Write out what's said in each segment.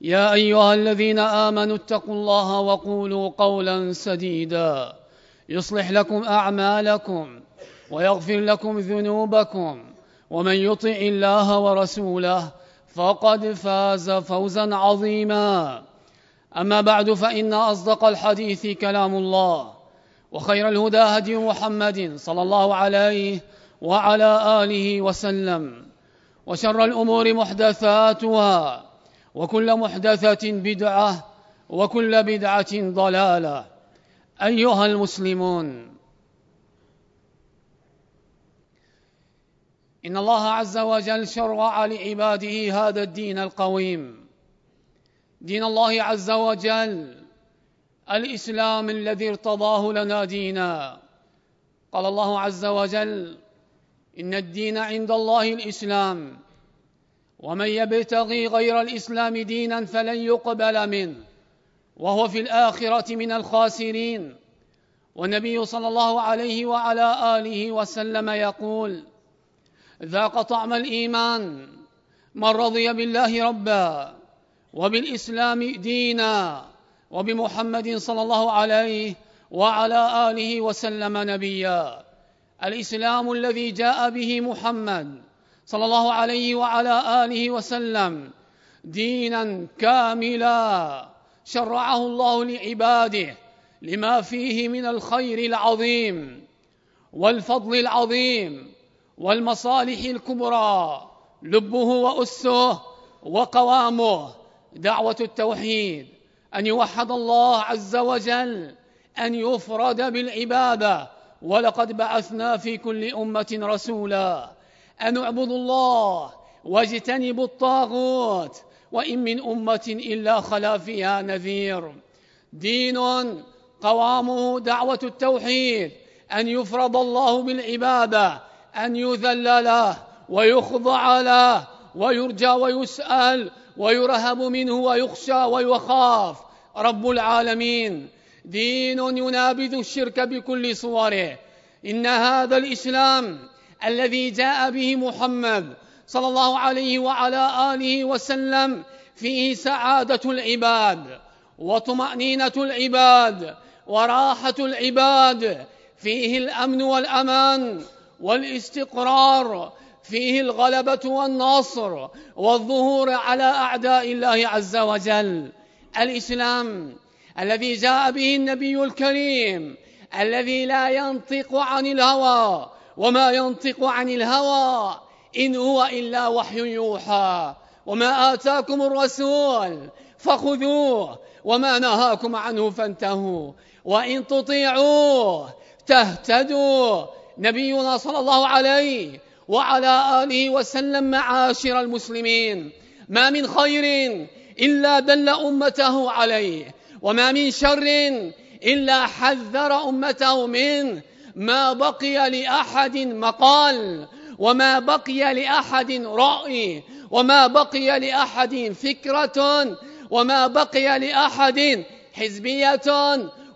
يا أيها الذين آمنوا اتقوا الله وقولوا قولا سديدا. يصلح لكم أعمالكم ويغفر لكم ذنوبكم. ومن يطع الله ورسوله فقد فاز فوزا عظيما. أما بعد فإن أصدق الحديث كلام الله وخير الهدى هدي محمد صلى الله عليه وعلى آله وسلم وشر الأمور محدثاتها وكل محدثة بدعة وكل بدعة ضلالة. أيها المسلمون إن الله عز وجل شرع لعباده هذا الدين القويم. دين الله عز وجل الإسلام الذي ارتضاه لنا دينا. قال الله عز وجل إن الدين عند الله الإسلام. ومن يبتغي غير الإسلام دينا فلن يقبل منه وهو في الآخرة من الخاسرين. والنبي صلى الله عليه وعلى آله وسلم يقول ذاق طعم الإيمان من رضي بالله ربا وبالإسلام دينا وبمحمد صلى الله عليه وعلى آله وسلم نبيا. الإسلام الذي جاء به محمد صلى الله عليه وعلى آله وسلم دينا كاملا شرعه الله لعباده لما فيه من الخير العظيم والفضل العظيم والمصالح الكبرى لبه وأسه وقوامه. دعوة التوحيد أن يوحد الله عز وجل أن يفرد بالعبادة. ولقد بعثنا في كل أمة رسولا. أن اعبدوا الله واجتنبوا الطاغوت وإن من أمة إلا خلا فيها نذير. دين قوامه دعوة التوحيد أن يفرض الله بالعبادة أن يذل له ويخضع له ويرجى ويسأل ويرهب منه ويخشى ويخاف. رب العالمين. دين ينابذ الشرك بكل صوره. إن هذا الإسلام الذي جاء به محمد صلى الله عليه وعلى آله وسلم فيه سعادة العباد وطمأنينة العباد وراحة العباد فيه الأمن والأمان والاستقرار فيه الغلبة والنصر والظهور على أعداء الله عز وجل. الإسلام الذي جاء به النبي الكريم الذي لا ينطق عن الهوى وما ينطق عن الهوى إن هو إلا وحي يوحى. وما آتاكم الرسول فخذوه وما نهاكم عنه فانتهوا. وإن تطيعوه تهتدوا. نبينا صلى الله عليه وعلى آله وسلم معاشر المسلمين ما من خير إلا دل أمته عليه وما من شر إلا حذر أمته منه. ما بقي لأحد مقال وما بقي لأحد رأي وما بقي لأحد فكرة وما بقي لأحد حزبية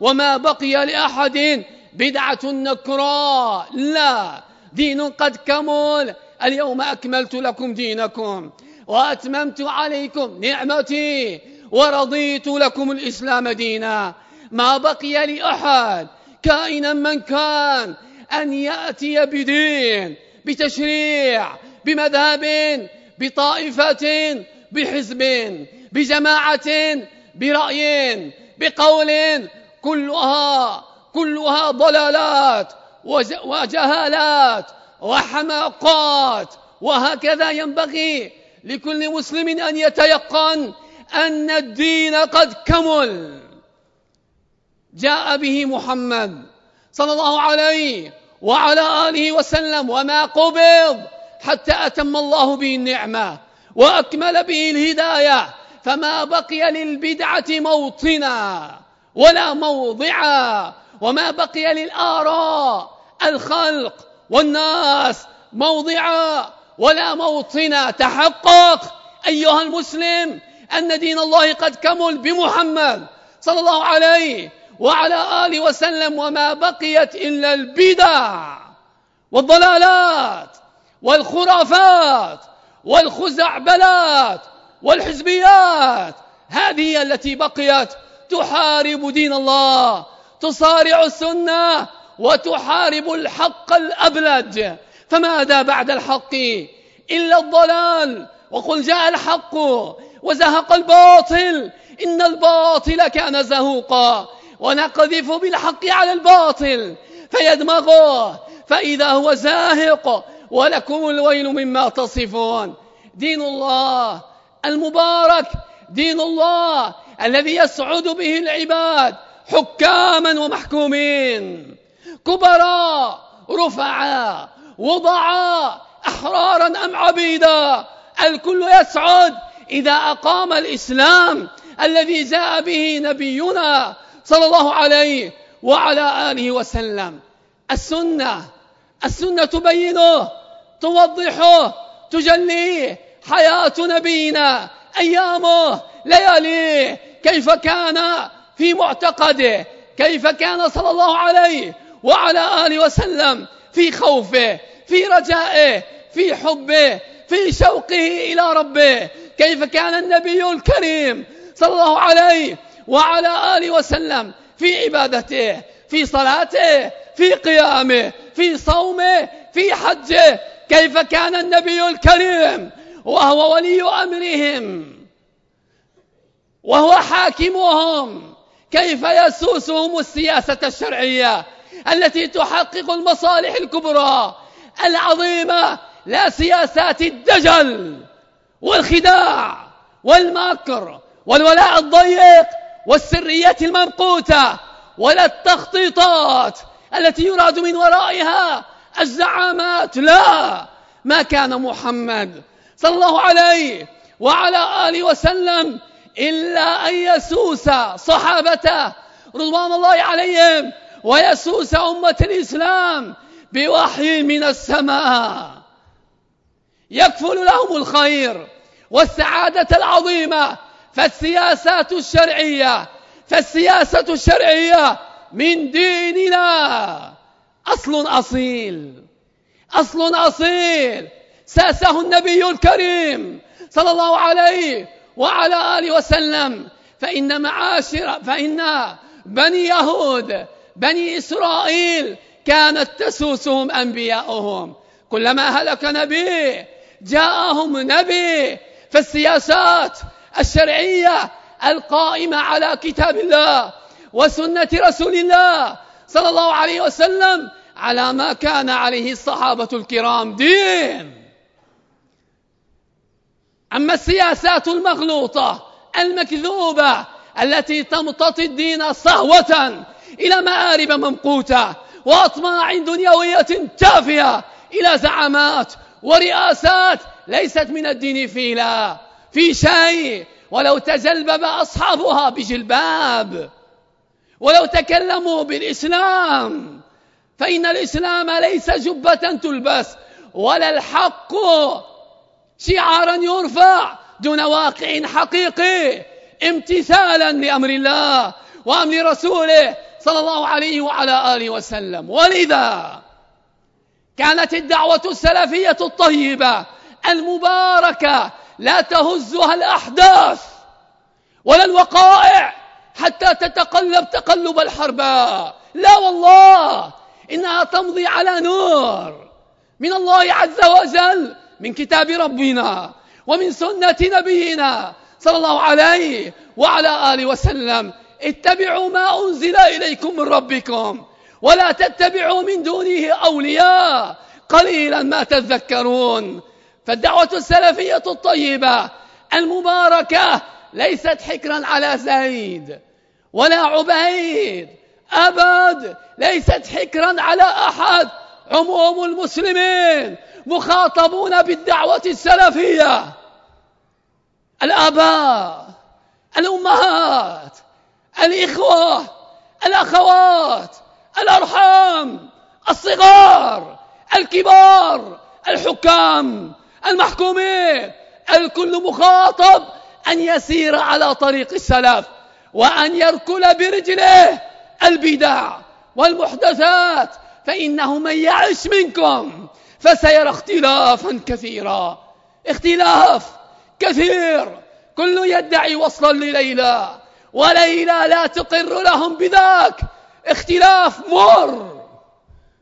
وما بقي لأحد بدعة نكراء. لا دين قد كمل. اليوم أكملت لكم دينكم وأتممت عليكم نعمتي ورضيت لكم الإسلام دينا. ما بقي لأحد كائنا من كان أن يأتي بدين بتشريع بمذهب بطائفة بحزب بجماعة برأي بقول كلها كلها ضلالات وجهالات وحماقات وهكذا ينبغي لكل مسلم أن يتيقن أن الدين قد كمل. جاء به محمد صلى الله عليه وعلى آله وسلم وما قبض حتى أتم الله به النعمة وأكمل به الهداية فما بقي للبدعة موطنا ولا موضعا وما بقي للآراء الخلق والناس موضعا ولا موطنا تحقق أيها المسلم أن دين الله قد كمل بمحمد صلى الله عليه وعلى آله وسلم وما بقيت إلا البدع والضلالات والخرافات والخزعبلات والحزبيات. هذه التي بقيت تحارب دين الله تصارع السنة وتحارب الحق الأبلج. فماذا بعد الحق؟ إلا الضلال. وقل جاء الحق وزهق الباطل. إن الباطل كان زهوقا. ونقذف بالحق على الباطل فيدمغه فإذا هو زاهق ولكم الويل مما تصفون. دين الله المبارك دين الله الذي يسعد به العباد حكاما ومحكومين. كبراء رفعاء وضعاء أحرارا أم عبيدا الكل يسعد إذا أقام الإسلام الذي جاء به نبينا صلى الله عليه وعلى آله وسلم. السنة السنة تبينه توضحه تجليه حياة نبينا أيامه لياليه. كيف كان في معتقده كيف كان صلى الله عليه وعلى آله وسلم في خوفه في رجائه في حبه في شوقه إلى ربه. كيف كان النبي الكريم صلى الله عليه وعلى آله وسلم في عبادته في صلاته في قيامه في صومه في حجه. كيف كان النبي الكريم؟ وهو ولي أمرهم. وهو حاكمهم. كيف يسوسهم السياسة الشرعية التي تحقق المصالح الكبرى العظيمة لا سياسات الدجل والخداع والمكر والولاء الضيق والسريات الممقوتة ولا التخطيطات التي يراد من ورائها الزعامات لا. ما كان محمد صلى الله عليه وعلى آله وسلم إلا أن يسوس صحابته رضوان الله عليهم ويسوس أمة الإسلام بوحي من السماء. يكفل لهم الخير والسعادة العظيمة فالسياسات الشرعية فالسياسة الشرعية من ديننا أصل أصيل أصل أصيل. ساسه النبي الكريم صلى الله عليه وعلى آله وسلم. فإن معاشر فإن بني يهود بني إسرائيل كانت تسوسهم أنبياؤهم. كلما هلك نبي جاءهم نبي. فالسياسات الشرعية القائمة على كتاب الله وسنة رسول الله صلى الله عليه وسلم على ما كان عليه الصحابة الكرام. دين! أما السياسات المغلوطة المكذوبة التي تمتطي الدين صهوة إلى مآرب ممقوتة وأطماع دنيوية تافهة إلى زعامات ورئاسات ليست من الدين فيلا. في شيء ولو تجلبب أصحابها بجلباب ولو تكلموا بالإسلام فإن الإسلام ليس جبة تلبس ولا الحق شعارا يرفع دون واقع حقيقي امتثالا لأمر الله وأمر رسوله صلى الله عليه وعلى آله وسلم. ولذا كانت الدعوة السلفية الطيبة المباركة لا تهزها الأحداث ولا الوقائع حتى تتقلب تقلب الحرباء لا والله إنها تمضي على نور من الله عز وجل من كتاب ربنا ومن سنة نبينا صلى الله عليه وعلى آله وسلم. اتبعوا ما أنزل إليكم من ربكم ولا تتبعوا من دونه أولياء قليلا ما تذكرون. فالدعوة السلفية الطيبة المباركة ليست حكرا على زيد ولا عبيد أبد ليست حكرا على أحد. عموم المسلمين مخاطبون بالدعوة السلفية. الآباء الأمهات الإخوة الأخوات الأرحام الصغار الكبار الحكام المحكومين. الكل مخاطب أن يسير على طريق السلف وأن يركل برجله البدع والمحدثات فإنه من يعش منكم فسيرى اختلافا كثيرا. اختلاف كثير. كل يدعي وصلا لليلى وليلى لا تقر لهم بذاك. اختلاف مر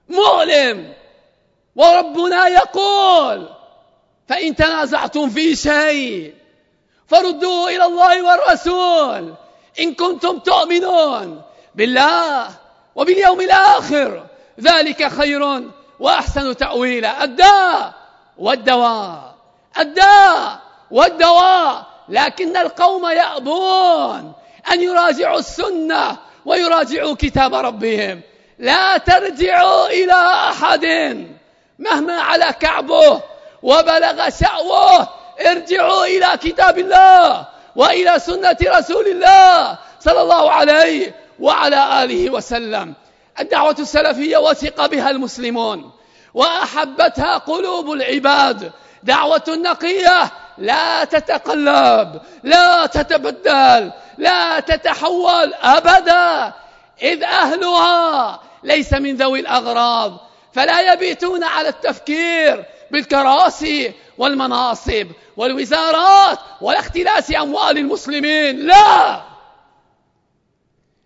مؤلم. وربنا يقول فإن تنازعتم في شيء فردوه إلى الله والرسول. إن كنتم تؤمنون بالله وباليوم الآخر ذلك خير وأحسن تأويلا. الداء والدواء. الداء والدواء. لكن القوم يأبون أن يراجعوا السنة ويراجعوا كتاب ربهم. لا ترجعوا إلى أحد مهما على كعبه. وبلغ شأوه. ارجعوا إلى كتاب الله وإلى سنة رسول الله صلى الله عليه وعلى آله وسلم. الدعوة السلفية وثق بها المسلمون وأحبتها قلوب العباد. دعوة نقية لا تتقلب لا تتبدل لا تتحول أبدا. إذ أهلها ليس من ذوي الأغراض فلا يبيتون على التفكير بالكراسي والمناصب والوزارات والاختلاس أموال المسلمين. لا!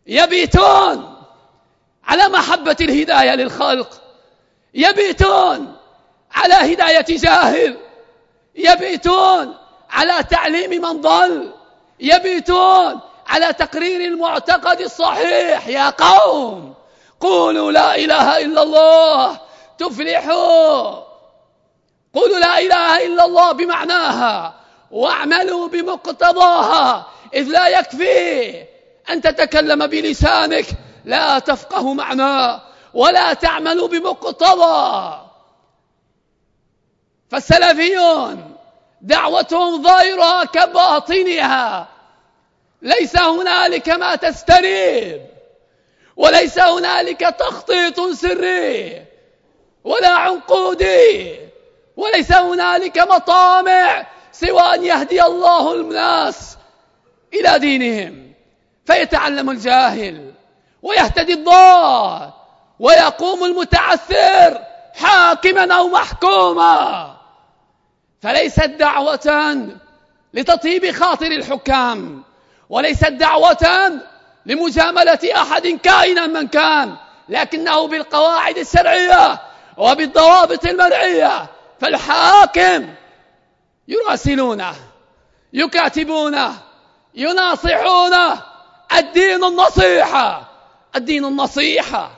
يبيتون على محبة الهداية للخلق. يبيتون على هداية جاهل. يبيتون على تعليم من ضل. يبيتون على تقرير المعتقد الصحيح. يا قوم قولوا لا إله إلا الله. تفلحوا. قولوا لا إله إلا الله بمعناها واعملوا بمقتضاها إذ لا يكفي أن تتكلم بلسانك لا تفقه معناه ولا تعمل بمقتضى. فالسلفيون دعوتهم ظاهرها كباطنها ليس هنالك ما تستريب وليس هنالك تخطيط سري ولا عنقودي. وليس هنالك مطامع سوى أن يهدي الله الناس إلى دينهم. فيتعلم الجاهل ويهتدي الضال ويقوم المتعثر حاكما أو محكوما. فليست دعوة لتطيب خاطر الحكام وليست دعوة لمجاملة أحد كائنا من كان لكنه بالقواعد الشرعية وبالضوابط المرعية فالحاكم يراسلونه يكاتبونه يناصحونه. الدين النصيحة الدين النصيحة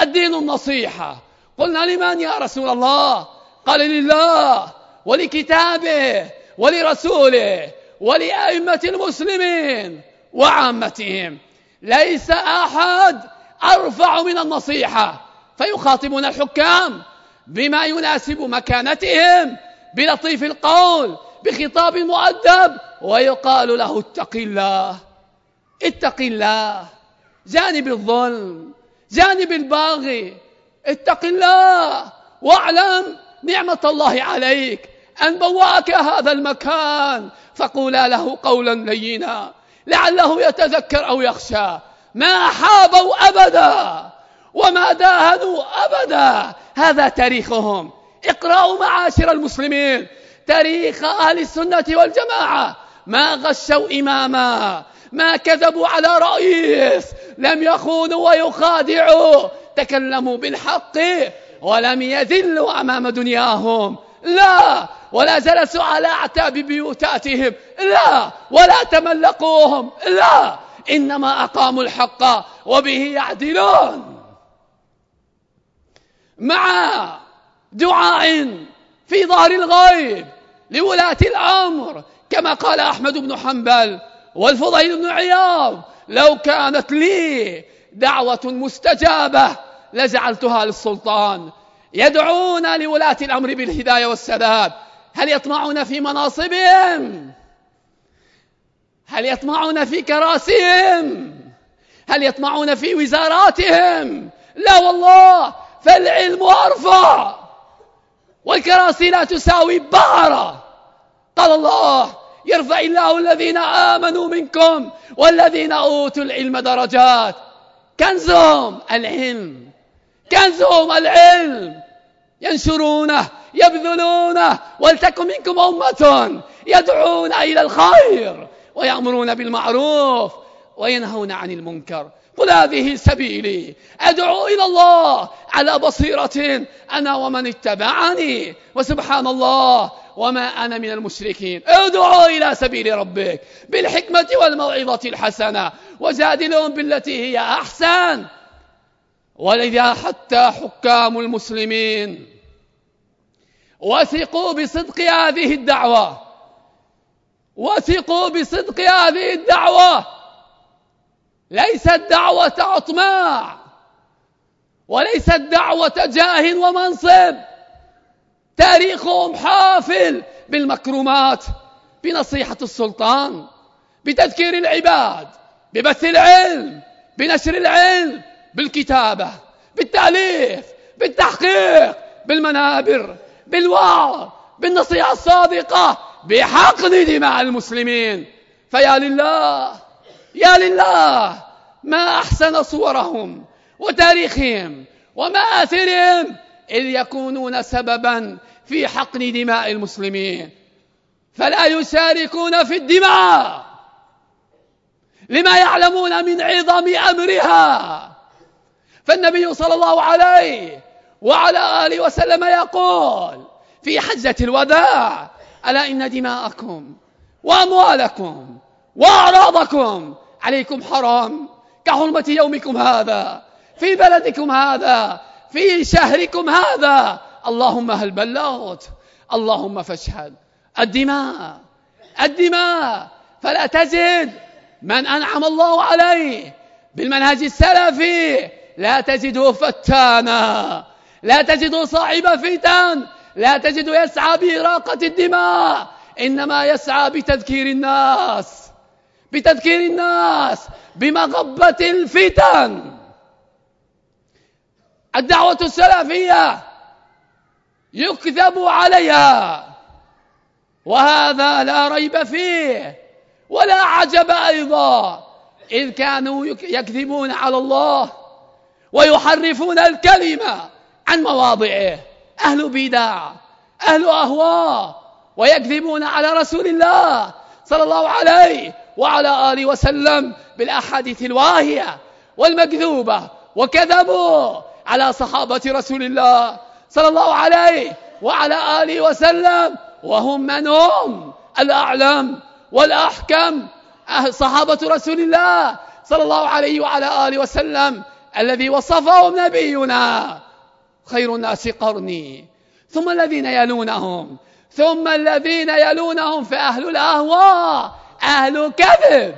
الدين النصيحة قلنا لمن يا رسول الله؟ قال لله ولكتابه ولرسوله ولأئمة المسلمين وعامتهم. ليس أحد أرفع من النصيحة. فيخاطبون الحكام بما يناسب مكانتهم بلطيف القول بخطاب مؤدب ويقال له اتق الله اتق الله جانب الظلم جانب الباغي اتق الله واعلم نعمة الله عليك أن بواك هذا المكان فقولا له قولا لينا لعله يتذكر أو يخشى ما حابوا أبدا. وما داهنوا أبدا. هذا تاريخهم. اقرأوا معاشر المسلمين. تاريخ أهل السنة والجماعة. ما غشوا إماما. ما كذبوا على رئيس. لم يخونوا ويخادعوا. تكلموا بالحق ولم يذلوا أمام دنياهم. لا. ولا جلسوا على أعتاب بيوتاتهم. لا. ولا تملقوهم. لا. إنما أقاموا الحق وبه يعدلون. مع دعاء في ظهر الغيب لولاة الأمر كما قال أحمد بن حنبل والفضيل بن عياض لو كانت لي دعوة مستجابة لجعلتها للسلطان. يدعون لولاة الأمر بالهداية والسداد. هل يطمعون في مناصبهم؟ هل يطمعون في كراسيهم؟ هل يطمعون في وزاراتهم؟ لا والله. فالعلم أرفع. والكراسي لا تساوي بعرة قال الله يرفع الله الذين آمنوا منكم والذين أوتوا العلم درجات. كنزهم العلم. كنزهم العلم. ينشرونه يبذلونه. ولتكن منكم أمة يدعون إلى الخير ويأمرون بالمعروف وينهون عن المنكر. قل هذه سبيلي. أدعو إلى الله على بصيرة أنا ومن اتبعني. وسبحان الله وما أنا من المشركين. ادعوا إلى سبيل ربك بالحكمة والموعظة الحسنة. وجادلهم بالتي هي أحسن. ولذا حتى حكام المسلمين وثقوا بصدق هذه الدعوة. وثقوا بصدق هذه الدعوة. ليست دعوة أطماع وليست دعوة جاه ومنصب. تاريخهم حافل بالمكرمات بنصيحة السلطان بتذكير العباد ببث العلم بنشر العلم بالكتابة بالتأليف بالتحقيق بالمنابر بالوعظ بالنصيحة الصادقة بحقن دماء المسلمين. فيا لله يا لله ما أحسن صورهم وتاريخهم ومآثرهم إذ يكونون سببا في حقن دماء المسلمين. فلا يشاركون في الدماء. لما يعلمون من عظم أمرها. فالنبي صلى الله عليه وعلى آله وسلم يقول في حجة الوداع ألا إن دماءكم وأموالكم وأعراضكم عليكم حرام. كحرمة يومكم هذا في بلدكم هذا في شهركم هذا. اللهم هل بلغت؟ اللهم فاشهد. الدماء الدماء. فلا تجد من أنعم الله عليه. بالمنهج السلفي لا تجده فتانا. لا تجده صاحب فتن. لا تجده يسعى بإراقة الدماء. إنما يسعى بتذكير الناس. بتذكير الناس بمغبة الفتن. الدعوة السلفية يكذب عليها وهذا لا ريب فيه ولا عجب أيضا. إذ كانوا يكذبون على الله ويحرفون الكلمة عن مواضعه. أهل بدع أهل أهواء ويكذبون على رسول الله صلى الله عليه وعلى آله وسلم بالأحاديث الواهية والمكذوبة وكذبوا على صحابة رسول الله صلى الله عليه وعلى آله وسلم وهم من هم الأعلم والأحكم صحابة رسول الله صلى الله عليه وعلى آله وسلم الذي وصفهم نبينا. خير الناس قرني. ثم الذين يلونهم. ثم الذين يلونهم فأهل الأهواء. أهل كذب.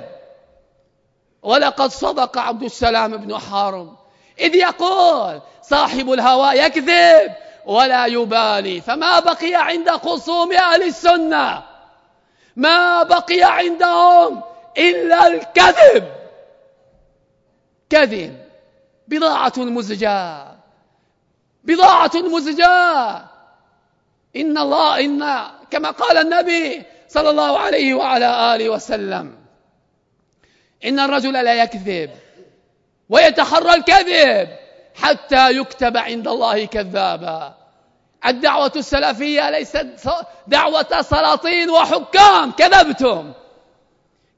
ولقد صدق عبد السلام بن حارم. إذ يقول صاحب الهوى يكذب ولا يبالي. فما بقي عند خصوم أهل السنة. ما بقي عندهم إلا الكذب. كذب. بضاعة مزجاة. بضاعة مزجاة. إن الله إن كما قال النبي صلى الله عليه وعلى آله وسلم. إن الرجل لا يكذب ويتحرى الكذب حتى يكتب عند الله كذابا. الدعوة السلفية ليست دعوة سلاطين وحكام. كذبتم.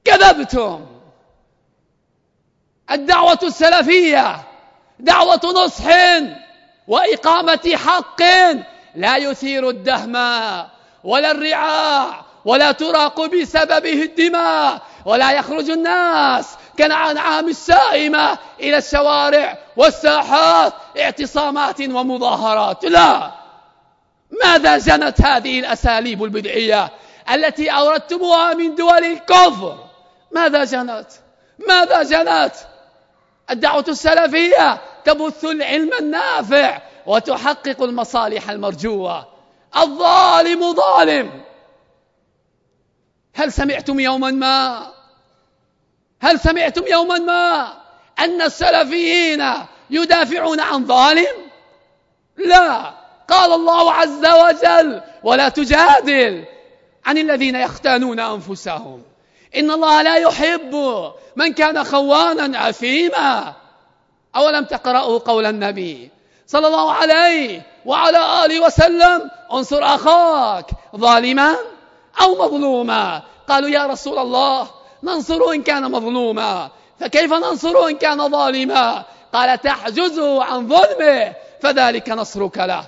كذبتم. الدعوة السلفية دعوة نصح وإقامة حق لا يثير الدهم ولا الرعاع ولا تراق بسببه الدماء ولا يخرج الناس كالأنعام السائمة إلى الشوارع والساحات اعتصامات ومظاهرات. لا. ماذا جنت هذه الأساليب البدعية التي أوردتموها من دول الكفر؟ ماذا جنت ماذا جنت الدعوة السلفية تبث العلم النافع وتحقق المصالح المرجوة. الظالم ظالم. هل سمعتم يوما ما؟ هل سمعتم يوما ما أن السلفيين يدافعون عن ظالم؟ لا. قال الله عز وجل ولا تجادل عن الذين يختانون أنفسهم. إن الله لا يحب من كان خوانا أثيما أولم تقرأوا قول النبي صلى الله عليه وعلى آله وسلم انصر أخاك ظالما؟ أو مظلوما. قالوا يا رسول الله ننصره إن كان مظلوما. فكيف ننصره إن كان ظالما؟ قال تحجزه عن ظلمه فذلك نصرك له.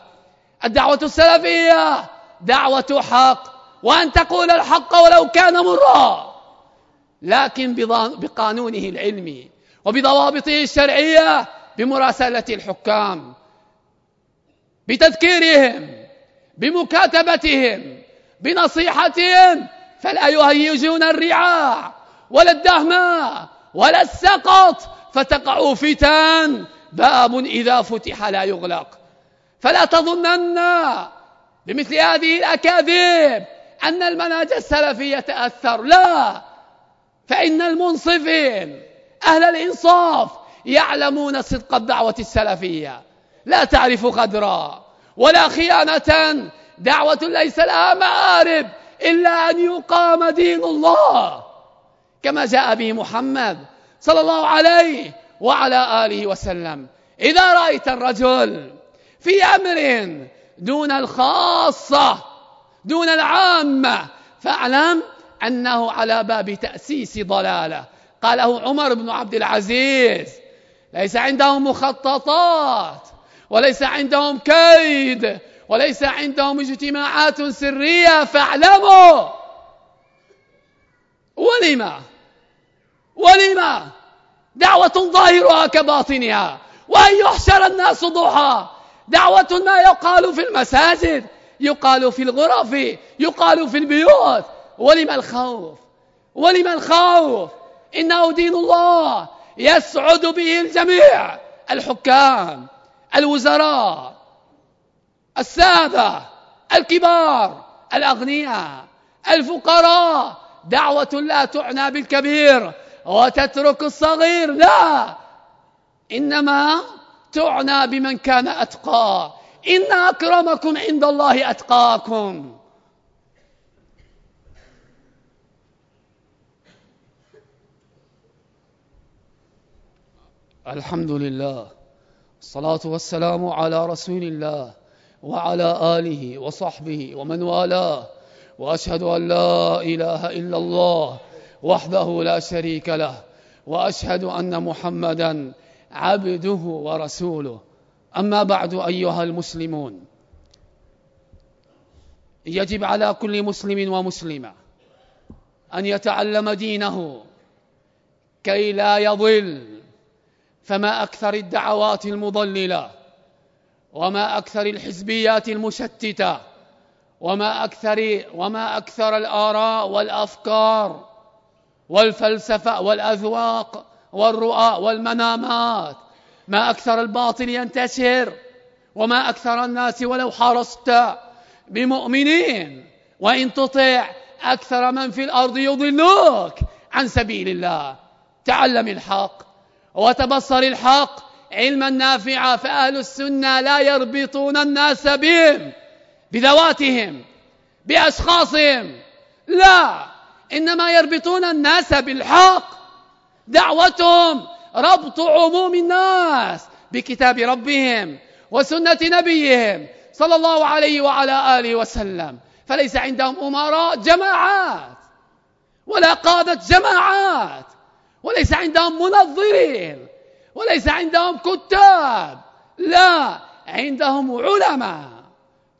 الدعوة السلفية دعوة حق وأن تقول الحق ولو كان مرا. لكن بقانونه العلمي وبضوابطه الشرعية بمراسلة الحكام بتذكيرهم بمكاتبتهم بنصيحتهم فلا يهيجون الرعاع ولا الدهماء ولا السقط فتقع فتان. باب إذا فتح لا يغلق. فلا تظنن بمثل هذه الأكاذيب أن المنهج السلفي يتأثر. لا فإن المنصفين أهل الإنصاف يعلمون صدق الدعوة السلفية. لا تعرف قدرا ولا خيانة. دعوة ليس لها مآرب إلا أن يقام دين الله. كما جاء به محمد صلى الله عليه وعلى آله وسلم. إذا رأيت الرجل في أمر دون الخاصة دون العامة فاعلم أنه على باب تأسيس ضلالة. قاله عمر بن عبد العزيز ليس عندهم مخططات وليس عندهم كيد وليس عندهم اجتماعات سرية فاعلموا! ولما؟ ولما؟ دعوة ظاهرها كباطنها وأن يحشر الناس ضحى. دعوة ما يقال في المساجد يقال في الغرف يقال في البيوت. ولما الخوف؟ ولما الخوف؟ إنه دين الله يسعد به الجميع. الحكام الوزراء السادة الكبار الأغنياء الفقراء. دعوة لا تعنى بالكبير وتترك الصغير. لا إنما تعنى بمن كان أتقى. إن أكرمكم عند الله أتقاكم. الحمد لله. الصلاة والسلام على رسول الله. وعلى آله وصحبه ومن والاه وأشهد أن لا إله إلا الله وحده لا شريك له وأشهد أن محمدا عبده ورسوله. أما بعد أيها المسلمون يجب على كل مسلم ومسلمة أن يتعلم دينه كي لا يضل فما أكثر الدعوات المضللة. وما أكثر الحزبيات المشتتة وما أكثر وما أكثر الآراء والأفكار والفلسفة والأذواق والرؤى والمنامات. ما أكثر الباطل ينتشر وما أكثر الناس ولو حرصت بمؤمنين وإن تطع أكثر من في الأرض يضلوك عن سبيل الله. تعلم الحق وتبصر الحق علما نافعا فأهل السنة لا يربطون الناس بهم بذواتهم بأشخاصهم. لا إنما يربطون الناس بالحق. دعوتهم ربط عموم الناس بكتاب ربهم وسنة نبيهم صلى الله عليه وعلى آله وسلم. فليس عندهم أمراء جماعات. ولا قادة جماعات. وليس عندهم منظرين. وليس عندهم كتاب. لا عندهم علماء.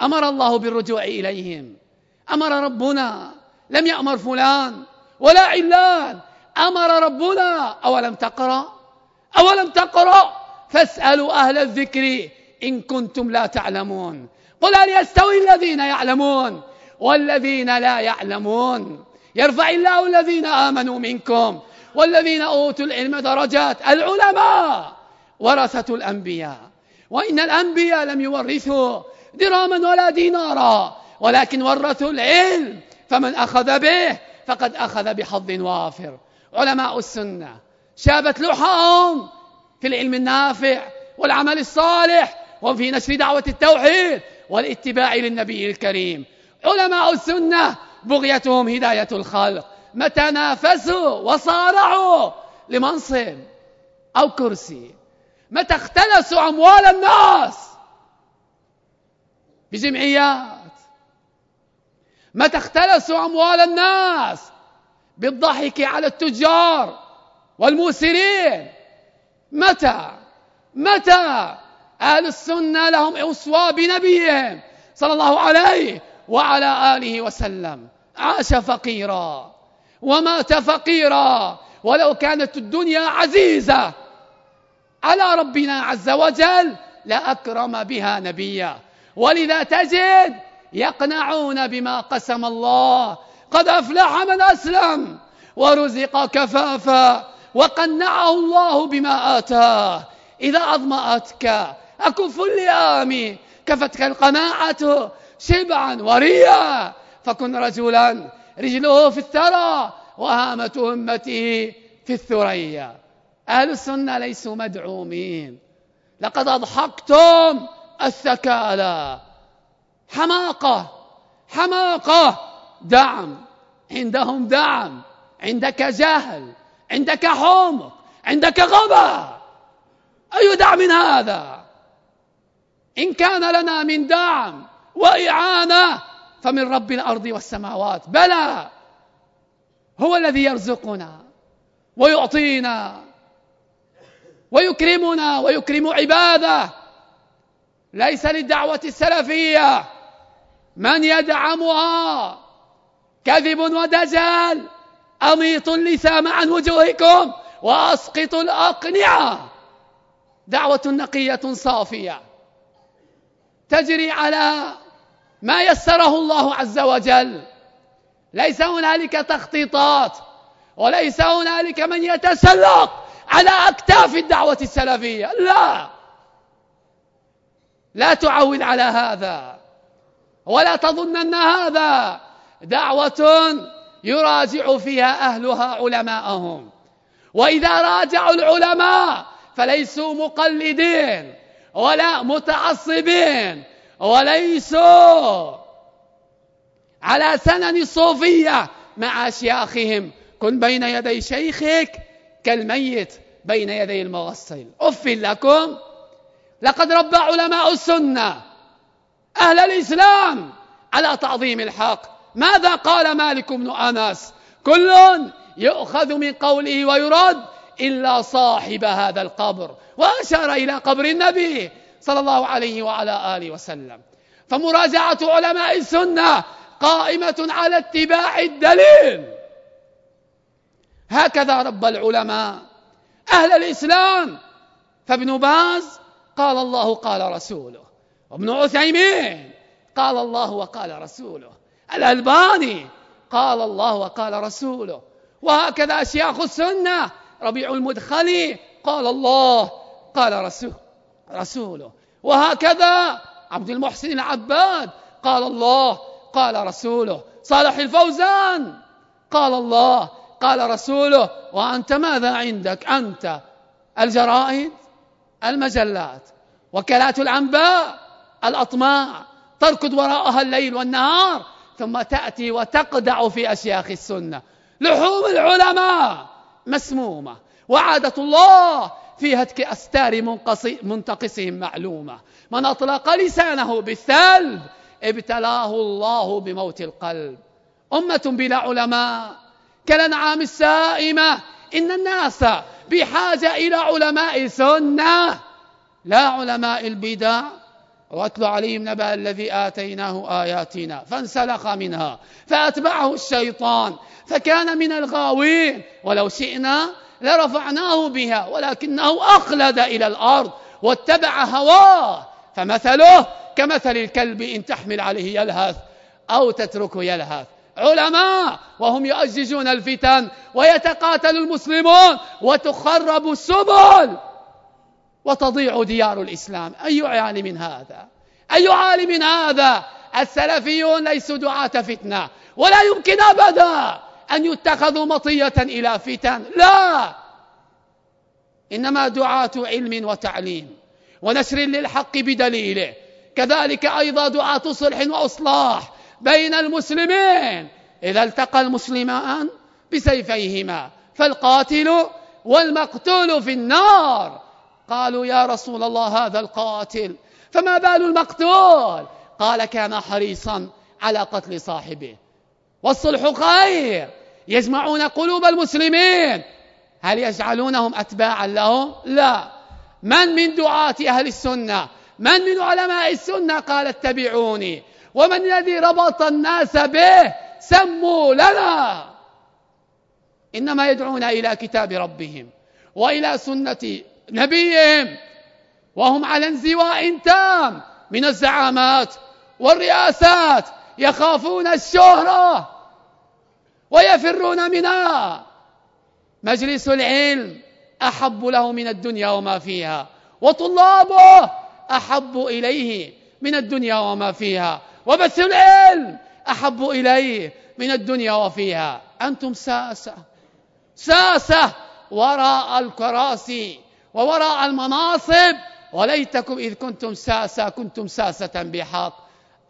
أمر الله بالرجوع إليهم. أمر ربنا لم يأمر فلان ولا علان. أمر ربنا أولم تقرأ؟ أولم تقرأ؟ فاسألوا أهل الذكر إن كنتم لا تعلمون. قل هل يستوي الذين يعلمون والذين لا يعلمون؟ يرفع الله الذين آمنوا منكم والذين أوتوا العلم درجات العلماء ورثة الأنبياء. وإن الأنبياء لم يورثوا دراما ولا دينارا ولكن ورثوا العلم فمن أخذ به فقد أخذ بحظ وافر. علماء السنة شابت لحاهم في العلم النافع والعمل الصالح وفي نشر دعوة التوحيد والاتباع للنبي الكريم. علماء السنة بغيتهم هداية الخلق. ما تنافسوا وصارعوا لمنصب أو كرسي. متى اختلسوا أموال الناس بجمعيات. متى اختلسوا أموال الناس بالضحك على التجار والموسرين. متى؟ متى؟ أهل السنة لهم أسوى بنبيهم صلى الله عليه وعلى آله وسلم. عاش فقيرا. ومات فقيرا. ولو كانت الدنيا عزيزة. على ربنا عز وجل لأكرم بها نبيا. ولذا تجد يقنعون بما قسم الله. قد أفلح من أسلم ورزق كفافا وقنعه الله بما آتاه. إذا أظمأتك أكف اللئام. كفتك القناعة شبعا وريا. فكن رجلا رجله في الثرى وهامة همته في الثريا. أهل السنة ليسوا مدعومين. لقد أضحكتم الثكالى. حماقة حماقة دعم. عندهم دعم. عندك جهل عندك حمق عندك غبا أي دعم هذا؟ إن كان لنا من دعم وإعانة فمن رب الأرض والسماوات بلى! هو الذي يرزقنا ويعطينا ويكرمنا ويكرم عباده. ليس للدعوة السلفية. من يدعمها كذب ودجال. أميط اللثام عن وجوهكم وأسقط الأقنعة. دعوة نقية صافية. تجري على ما يسره الله عز وجل. ليس هنالك تخطيطات وليس هنالك من يتسلق على أكتاف الدعوة السلفية. لا. لا تعود على هذا ولا تظن أن هذا. دعوة يراجع فيها أهلها علماءهم. وإذا راجعوا العلماء فليسوا مقلدين ولا متعصبين. وليسوا على سنن الصوفية مع أشياخهم كن بين يدي شيخك كالميت بين يدي المغسل أف لكم. لقد ربى علماء السنة أهل الإسلام على تعظيم الحق. ماذا قال مالك بن أنس؟ كل يؤخذ من قوله ويرد إلا صاحب هذا القبر. وأشار إلى قبر النبي صلى الله عليه وعلى آله وسلم. فمراجعة علماء السنة قائمة على اتباع الدليل. هكذا رب العلماء. أهل الإسلام. فابن باز قال الله قال رسوله. وابن عثيمين قال الله وقال رسوله. الألباني قال الله وقال رسوله. وهكذا أشياخ السنة ربيع المدخلي قال الله قال رسول رسوله. وهكذا عبد المحسن العباد. قال الله قال رسوله. صالح الفوزان. قال الله قال رسوله. وأنت ماذا عندك؟ أنت الجرائد المجلات. وكالات العنباء الأطماع. تركض وراءها الليل والنهار ثم تأتي وتقدع في أشياخ السنة. لحوم العلماء مسمومة. وعادة الله في هتك أستار منتقصهم معلومة. من أطلق لسانه بالثلب ابتلاه الله بموت القلب. أمة بلا علماء. كالأنعام السائمة. إن الناس بحاجة إلى علماء سنة. لا علماء البدع. واتل عليهم نبأ الذي آتيناه آياتنا فانسلخ منها. فأتبعه الشيطان. فكان من الغاوين. ولو شئنا لرفعناه بها ولكنه أخلد إلى الأرض واتبع هواه. فمثله كمثل الكلب إن تحمل عليه يلهث أو تتركه يلهث. علماء وهم يؤججون الفتن ويتقاتل المسلمون وتخرب السبل وتضيع ديار الإسلام. أي عالم هذا؟ أي عالم هذا؟ السلفيون ليسوا دعاة فتنة ولا يمكن أبدا. أن يتخذوا مطية إلى فتن. لا! إنما دعاة علم وتعليم ونشر للحق بدليله. كذلك أيضا دعاة صلح وإصلاح بين المسلمين. إذا التقى المسلمان بسيفيهما فالقاتل والمقتول في النار. قالوا يا رسول الله هذا القاتل فما بال المقتول؟ قال كان حريصا على قتل صاحبه. والصلح خير. يجمعون قلوب المسلمين. هل يجعلونهم أتباعا لهم؟ لا. من من دعاة أهل السنة؟ من من علماء السنة؟ قال اتبعوني. ومن الذي ربط الناس به؟ سموا لنا. إنما يدعون إلى كتاب ربهم وإلى سنة نبيهم. وهم على انزواء تام من الزعامات والرئاسات يخافون الشهرة. ويفرون منها. مجلس العلم أحب له من الدنيا وما فيها وطلابه أحب إليه من الدنيا وما فيها وبث العلم أحب إليه من الدنيا وفيها. أنتم ساسة ساسة وراء الكراسي ووراء المناصب. وليتكم إذ كنتم ساسة كنتم ساسة بحق.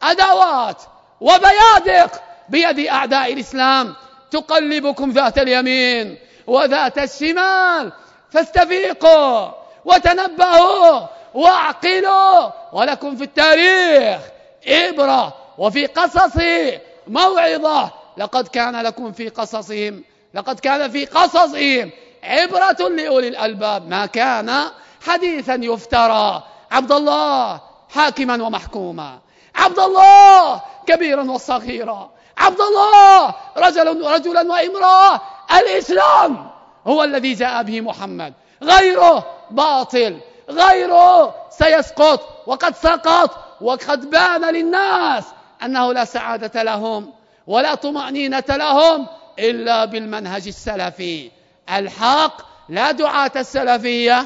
أدوات وبيادق بيد أعداء الإسلام تقلبكم ذات اليمين وذات الشمال. فاستفيقوا وتنبهوا وأعقلوا. ولكم في التاريخ إبرة وفي قصصه موعظة. لقد كان لكم في قصصهم لقد كان في قصصهم عبرة لأولي الألباب. ما كان حديثا يفترى. عبد الله حاكما ومحكوما. عبد الله كبيرا وصغيرا. عبد الله رجل رجلا وامرأة. الإسلام هو الذي جاء به محمد. غيره باطل. غيره سيسقط. وقد سقط. وقد بان للناس أنه لا سعادة لهم ولا طمأنينة لهم إلا بالمنهج السلفي. الحق لا دعاة السلفية.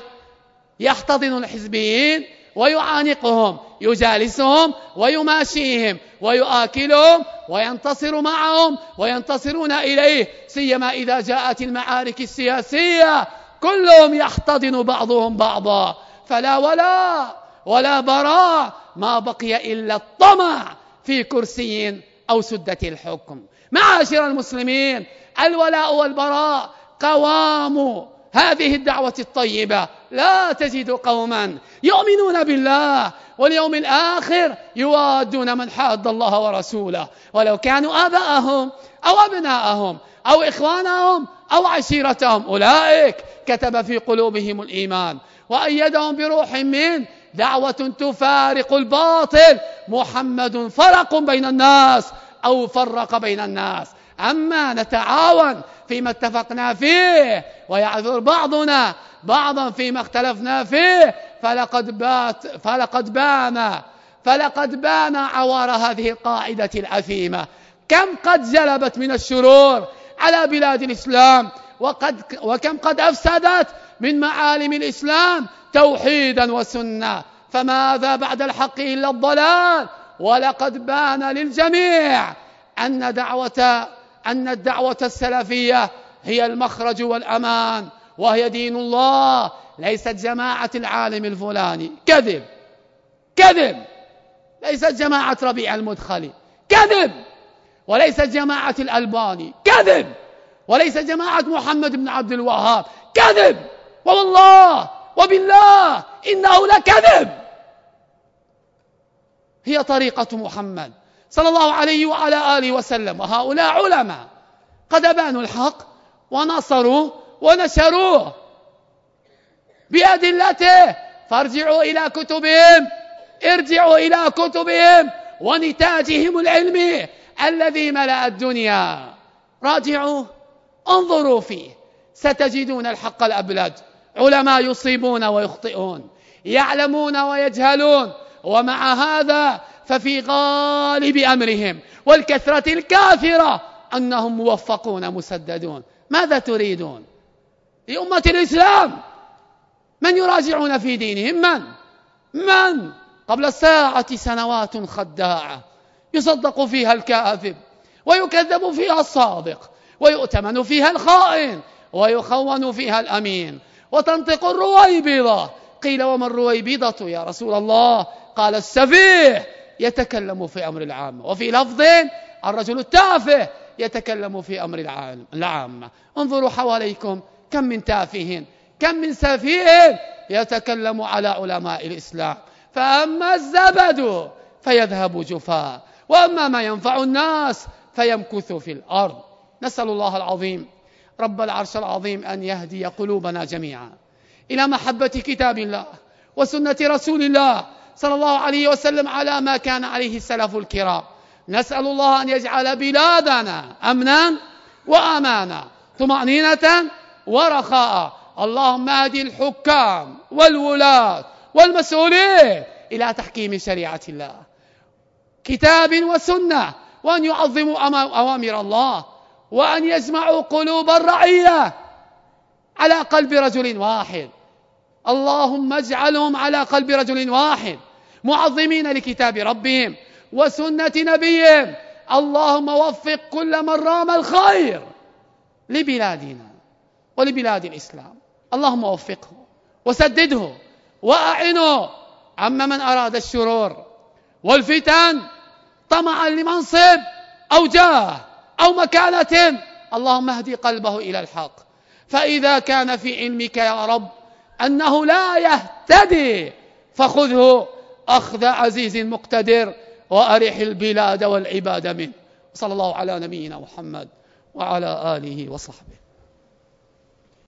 يحتضن الحزبيين. ويعانقهم يجالسهم ويماشيهم ويؤكلهم وينتصر معهم وينتصرون إليه سيما إذا جاءت المعارك السياسية كلهم يحتضن بعضهم بعضا. فلا ولا ولا براء ما بقي إلا الطمع في كرسي أو سدة الحكم. معاشر المسلمين الولاء والبراء قوام هذه الدعوة الطيبة. لا تجد قوما يؤمنون بالله واليوم الآخر يوادون من حاد الله ورسوله. ولو كانوا آباءهم أو أبناءهم أو إخوانهم أو عشيرتهم. أولئك كتب في قلوبهم الإيمان وأيدهم بروح من دعوة تفارق الباطل. محمد فرق بين الناس أو فرق بين الناس. أما نتعاون فيما اتفقنا فيه ويعذر بعضنا بعضا فيما اختلفنا فيه فلقد بات فلقد بان فلقد بان عوار هذه القاعدة العثيمة كم قد جلبت من الشرور على بلاد الإسلام وقد وكم قد أفسدت من معالم الإسلام توحيدا وسنة. فماذا بعد الحق إلا الضلال؟ ولقد بان للجميع أن دعوة أن الدعوة السلفية هي المخرج والأمان وهي دين الله ليست جماعة العالم الفلاني. كذب. كذب. ليست جماعة ربيع المدخلي. كذب. وليست جماعة الألباني. كذب. وليس جماعة محمد بن عبد الوهاب. كذب. والله. وبالله. إنه لكذب. هي طريقة محمد. صلى الله عليه وعلى آله وسلم. وهؤلاء علماء قد أبانوا الحق ونصروا ونشروه بأدلته. فارجعوا إلى كتبهم ارجعوا إلى كتبهم ونتاجهم العلمي الذي ملأ الدنيا. راجعوا انظروا فيه. ستجدون الحق الأبلج. علماء يصيبون ويخطئون يعلمون ويجهلون. ومع هذا ففي غالب أمرهم والكثرة الكافرة أنهم موفقون مسددون. ماذا تريدون؟ لأمة الإسلام. من يراجعون في دينهم؟ من؟ من؟ قبل الساعة سنوات خداعة. يصدق فيها الكاذب ويكذب فيها الصادق ويؤتمن فيها الخائن ويخون فيها الأمين. وتنطق الرويبضة. قيل وما الرويبضة يا رسول الله؟ قال السفيه. يتكلم في أمر العامة. وفي لفظ الرجل التافه يتكلم في أمر العامة. انظروا حواليكم كم من تافه كم من سفيه يتكلم على علماء الإسلام. فأما الزبد فيذهب جفاء وأما ما ينفع الناس فيمكث في الأرض. نسأل الله العظيم رب العرش العظيم أن يهدي قلوبنا جميعا إلى محبة كتاب الله وسنة رسول الله صلى الله عليه وسلم على ما كان عليه السلف الكرام. نسأل الله أن يجعل بلادنا أمنا وأمانا طمأنينة ورخاء. اللهم اهد الحكام والولاة والمسؤولين إلى تحكيم شريعة الله. كتاب وسنة وأن يعظموا أوامر الله وأن يجمعوا قلوب الرعية على قلب رجل واحد. اللهم اجعلهم على قلب رجل واحد معظمين لكتاب ربهم وسنة نبيهم. اللهم وفق كل من رام الخير لبلادنا ولبلاد الإسلام. اللهم وفقه وسدده وأعنه عم من أراد الشرور والفتن طمعا لمنصب أو جاه أو مكانة. اللهم اهدي قلبه إلى الحق. فإذا كان في علمك يا رب أنه لا يهتدي فخذه أخذ عزيز مقتدر وأرح البلاد والعباد منه. صلى الله على نبينا محمد وعلى آله وصحبه.